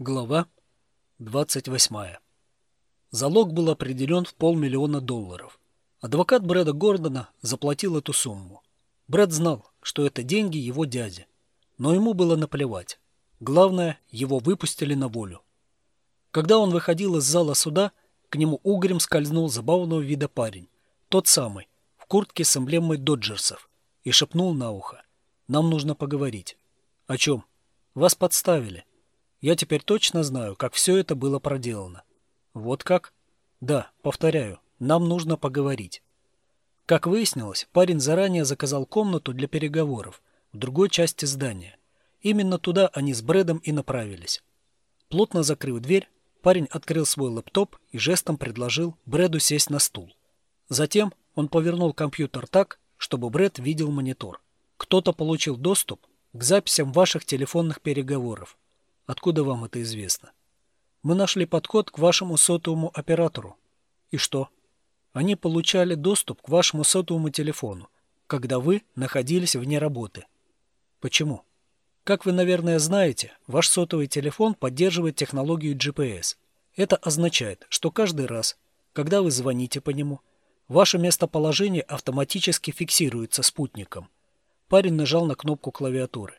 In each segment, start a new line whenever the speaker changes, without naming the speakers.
Глава 28. Залог был определен в полмиллиона долларов. Адвокат Брэда Гордона заплатил эту сумму. Брэд знал, что это деньги его дяди. Но ему было наплевать. Главное, его выпустили на волю. Когда он выходил из зала суда, к нему угрем скользнул забавного вида парень. Тот самый, в куртке с эмблемой доджерсов. И шепнул на ухо. «Нам нужно поговорить». «О чем?» «Вас подставили». Я теперь точно знаю, как все это было проделано. Вот как? Да, повторяю, нам нужно поговорить. Как выяснилось, парень заранее заказал комнату для переговоров в другой части здания. Именно туда они с Брэдом и направились. Плотно закрыв дверь, парень открыл свой лэптоп и жестом предложил Брэду сесть на стул. Затем он повернул компьютер так, чтобы Брэд видел монитор. Кто-то получил доступ к записям ваших телефонных переговоров. Откуда вам это известно? Мы нашли подход к вашему сотовому оператору. И что? Они получали доступ к вашему сотовому телефону, когда вы находились вне работы. Почему? Как вы, наверное, знаете, ваш сотовый телефон поддерживает технологию GPS. Это означает, что каждый раз, когда вы звоните по нему, ваше местоположение автоматически фиксируется спутником. Парень нажал на кнопку клавиатуры.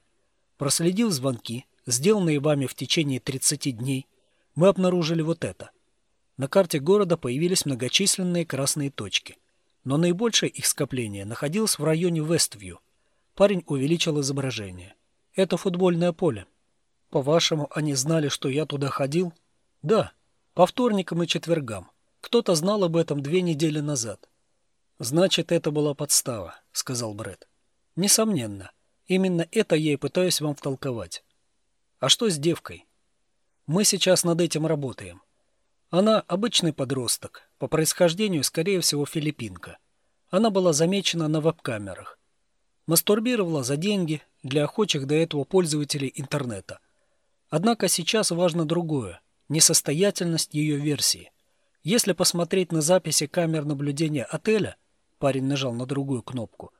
Проследил звонки, сделанные вами в течение 30 дней, мы обнаружили вот это. На карте города появились многочисленные красные точки, но наибольшее их скопление находилось в районе Вествью. Парень увеличил изображение. Это футбольное поле. По-вашему, они знали, что я туда ходил? Да, по вторникам и четвергам. Кто-то знал об этом две недели назад. Значит, это была подстава, сказал Бред. Несомненно. Именно это я и пытаюсь вам втолковать. А что с девкой? Мы сейчас над этим работаем. Она обычный подросток, по происхождению, скорее всего, филиппинка. Она была замечена на веб-камерах. Мастурбировала за деньги для охочих до этого пользователей интернета. Однако сейчас важно другое – несостоятельность ее версии. Если посмотреть на записи камер наблюдения отеля, парень нажал на другую кнопку,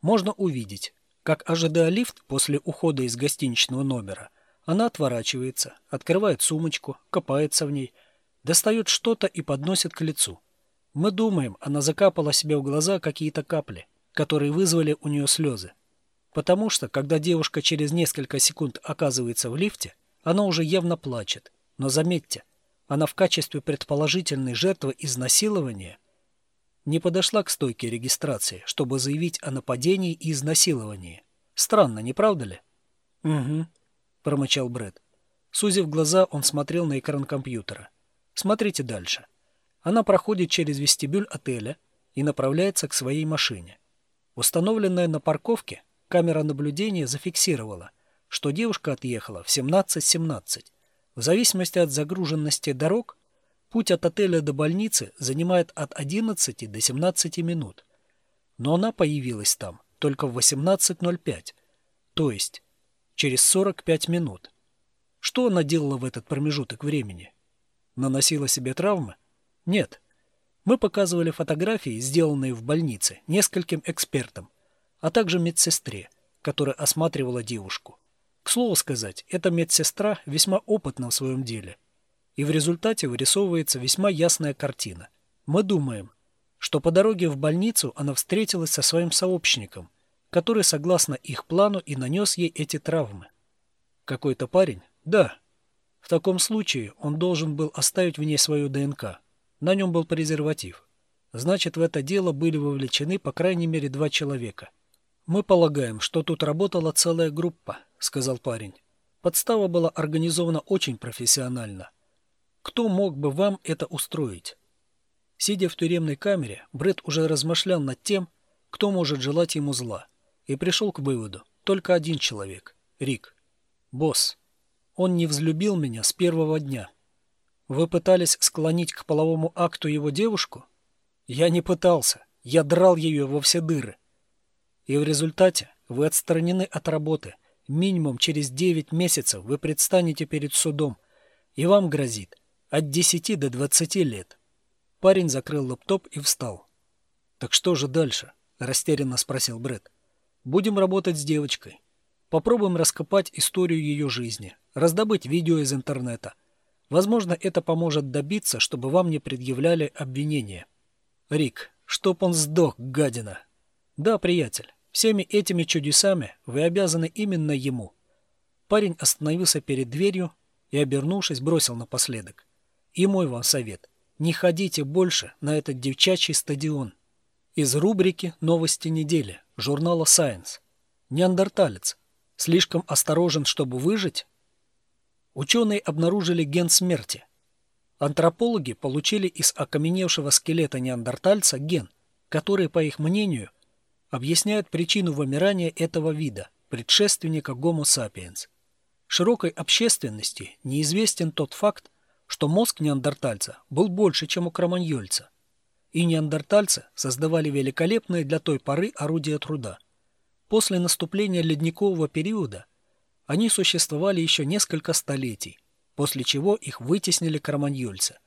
можно увидеть, как, ожидая лифт после ухода из гостиничного номера – она отворачивается, открывает сумочку, копается в ней, достает что-то и подносит к лицу. Мы думаем, она закапала себе в глаза какие-то капли, которые вызвали у нее слезы. Потому что, когда девушка через несколько секунд оказывается в лифте, она уже явно плачет. Но заметьте, она в качестве предположительной жертвы изнасилования не подошла к стойке регистрации, чтобы заявить о нападении и изнасиловании. Странно, не правда ли? Угу. — промычал Брэд. Сузив глаза, он смотрел на экран компьютера. «Смотрите дальше. Она проходит через вестибюль отеля и направляется к своей машине. Установленная на парковке камера наблюдения зафиксировала, что девушка отъехала в 17.17. В зависимости от загруженности дорог, путь от отеля до больницы занимает от 11 до 17 минут. Но она появилась там только в 18.05, то есть через 45 минут. Что она делала в этот промежуток времени? Наносила себе травмы? Нет. Мы показывали фотографии, сделанные в больнице, нескольким экспертам, а также медсестре, которая осматривала девушку. К слову сказать, эта медсестра весьма опытна в своем деле. И в результате вырисовывается весьма ясная картина. Мы думаем, что по дороге в больницу она встретилась со своим сообщником – который, согласно их плану, и нанес ей эти травмы. Какой-то парень? Да. В таком случае он должен был оставить в ней свою ДНК. На нем был презерватив. Значит, в это дело были вовлечены по крайней мере два человека. «Мы полагаем, что тут работала целая группа», — сказал парень. «Подстава была организована очень профессионально. Кто мог бы вам это устроить?» Сидя в тюремной камере, Бред уже размышлял над тем, кто может желать ему зла и пришел к выводу. Только один человек. Рик. Босс. Он не взлюбил меня с первого дня. Вы пытались склонить к половому акту его девушку? Я не пытался. Я драл ее во все дыры. И в результате вы отстранены от работы. Минимум через 9 месяцев вы предстанете перед судом, и вам грозит от 10 до 20 лет. Парень закрыл лаптоп и встал. «Так что же дальше?» – растерянно спросил Брэд. Будем работать с девочкой. Попробуем раскопать историю ее жизни. раздобыть видео из интернета. Возможно, это поможет добиться, чтобы вам не предъявляли обвинения. Рик, чтоб он сдох, гадина. Да, приятель, всеми этими чудесами вы обязаны именно ему. Парень остановился перед дверью и, обернувшись, бросил напоследок. И мой вам совет. Не ходите больше на этот девчачий стадион. Из рубрики «Новости недели» журнала Science. Неандерталец. Слишком осторожен, чтобы выжить? Ученые обнаружили ген смерти. Антропологи получили из окаменевшего скелета неандертальца ген, который, по их мнению, объясняет причину вымирания этого вида, предшественника Homo sapiens. Широкой общественности неизвестен тот факт, что мозг неандертальца был больше, чем у кроманьольца. И неандертальцы создавали великолепные для той поры орудия труда. После наступления ледникового периода они существовали еще несколько столетий, после чего их вытеснили кроманьольцы.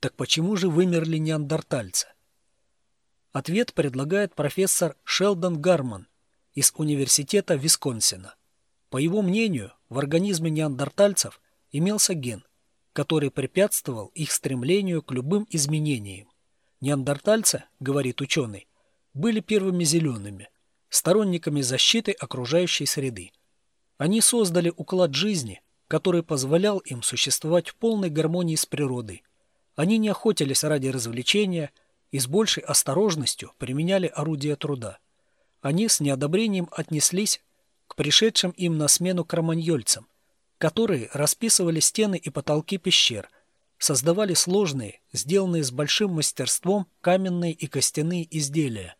Так почему же вымерли неандертальцы? Ответ предлагает профессор Шелдон Гарман из Университета Висконсина. По его мнению, в организме неандертальцев имелся ген, который препятствовал их стремлению к любым изменениям. Неандертальцы, говорит ученый, были первыми зелеными, сторонниками защиты окружающей среды. Они создали уклад жизни, который позволял им существовать в полной гармонии с природой. Они не охотились ради развлечения и с большей осторожностью применяли орудия труда. Они с неодобрением отнеслись к пришедшим им на смену кроманьольцам, которые расписывали стены и потолки пещер, создавали сложные, сделанные с большим мастерством каменные и костяные изделия.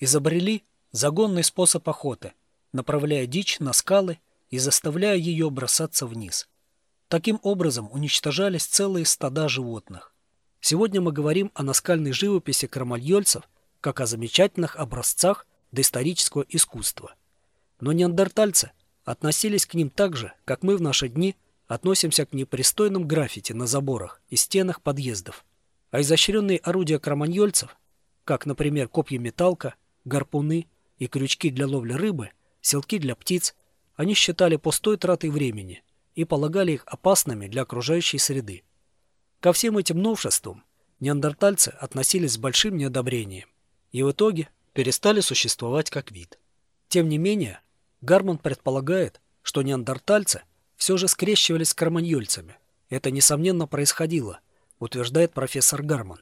Изобрели загонный способ охоты, направляя дичь на скалы и заставляя ее бросаться вниз. Таким образом уничтожались целые стада животных. Сегодня мы говорим о наскальной живописи кромальольцев как о замечательных образцах доисторического искусства. Но неандертальцы относились к ним так же, как мы в наши дни относимся к непристойным граффити на заборах и стенах подъездов. А изощренные орудия кроманьольцев, как, например, копья-металка, гарпуны и крючки для ловли рыбы, селки для птиц, они считали пустой тратой времени и полагали их опасными для окружающей среды. Ко всем этим новшествам неандертальцы относились с большим неодобрением и в итоге перестали существовать как вид. Тем не менее, Гарман предполагает, что неандертальцы все же скрещивались с кроманьольцами. Это, несомненно, происходило, утверждает профессор Гарман,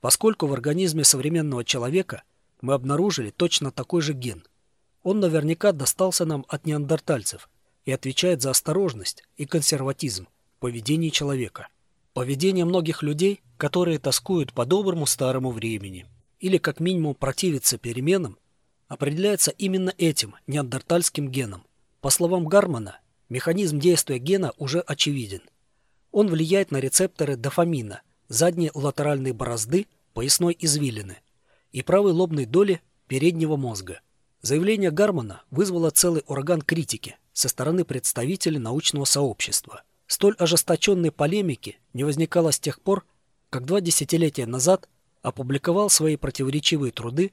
поскольку в организме современного человека мы обнаружили точно такой же ген – он наверняка достался нам от неандертальцев и отвечает за осторожность и консерватизм в поведении человека. Поведение многих людей, которые тоскуют по доброму старому времени или как минимум противятся переменам, определяется именно этим неандертальским геном. По словам Гармана, механизм действия гена уже очевиден. Он влияет на рецепторы дофамина, задней латеральной борозды, поясной извилины и правой лобной доли переднего мозга. Заявление Гармана вызвало целый ураган критики со стороны представителей научного сообщества. Столь ожесточенной полемики не возникало с тех пор, как два десятилетия назад опубликовал свои противоречивые труды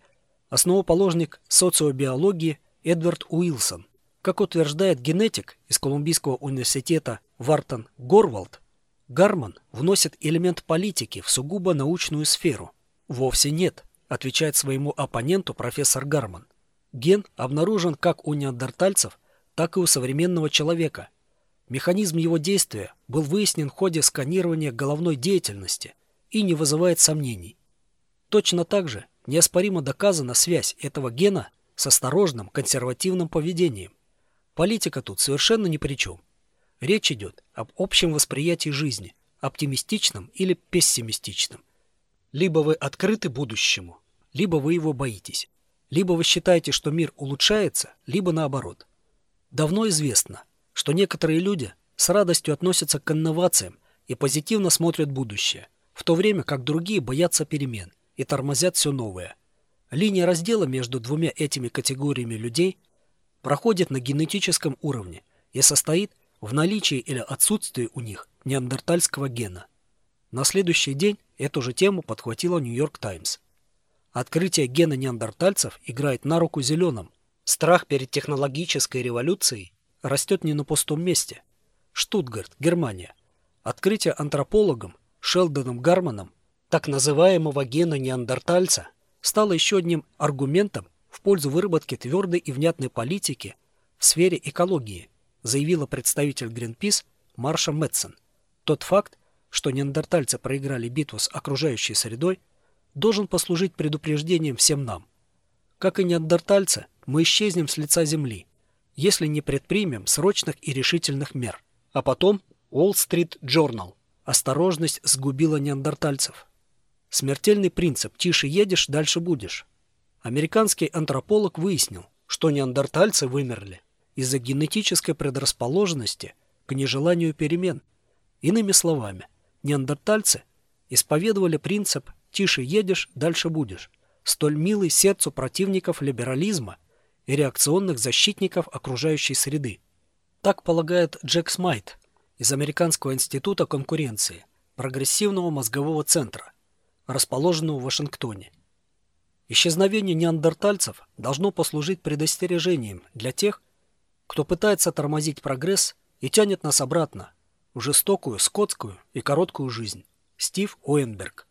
основоположник социобиологии Эдвард Уилсон. Как утверждает генетик из Колумбийского университета Вартон Горвалд, Гарман вносит элемент политики в сугубо научную сферу. Вовсе нет, отвечает своему оппоненту профессор Гарман. Ген обнаружен как у неандертальцев, так и у современного человека. Механизм его действия был выяснен в ходе сканирования головной деятельности и не вызывает сомнений. Точно так же неоспоримо доказана связь этого гена с осторожным консервативным поведением. Политика тут совершенно ни при чем. Речь идет об общем восприятии жизни, оптимистичном или пессимистичном. Либо вы открыты будущему, либо вы его боитесь. Либо вы считаете, что мир улучшается, либо наоборот. Давно известно, что некоторые люди с радостью относятся к инновациям и позитивно смотрят будущее, в то время как другие боятся перемен и тормозят все новое. Линия раздела между двумя этими категориями людей проходит на генетическом уровне и состоит в наличии или отсутствии у них неандертальского гена. На следующий день эту же тему подхватила Нью-Йорк Таймс. Открытие гена неандертальцев играет на руку зеленым. Страх перед технологической революцией растет не на пустом месте. Штутгарт, Германия. Открытие антропологом Шелдоном Гарманом так называемого гена неандертальца стало еще одним аргументом пользу выработки твердой и внятной политики в сфере экологии, заявила представитель Гринпис Марша Мэтсон. Тот факт, что неандертальцы проиграли битву с окружающей средой, должен послужить предупреждением всем нам. Как и неандертальцы, мы исчезнем с лица Земли, если не предпримем срочных и решительных мер. А потом Wall Street Journal. Осторожность сгубила неандертальцев. Смертельный принцип «тише едешь, дальше будешь». Американский антрополог выяснил, что неандертальцы вымерли из-за генетической предрасположенности к нежеланию перемен. Иными словами, неандертальцы исповедовали принцип «тише едешь, дальше будешь», столь милый сердцу противников либерализма и реакционных защитников окружающей среды. Так полагает Джек Смайт из Американского института конкуренции, прогрессивного мозгового центра, расположенного в Вашингтоне. Исчезновение неандертальцев должно послужить предостережением для тех, кто пытается тормозить прогресс и тянет нас обратно в жестокую, скотскую и короткую жизнь. Стив Уэнберг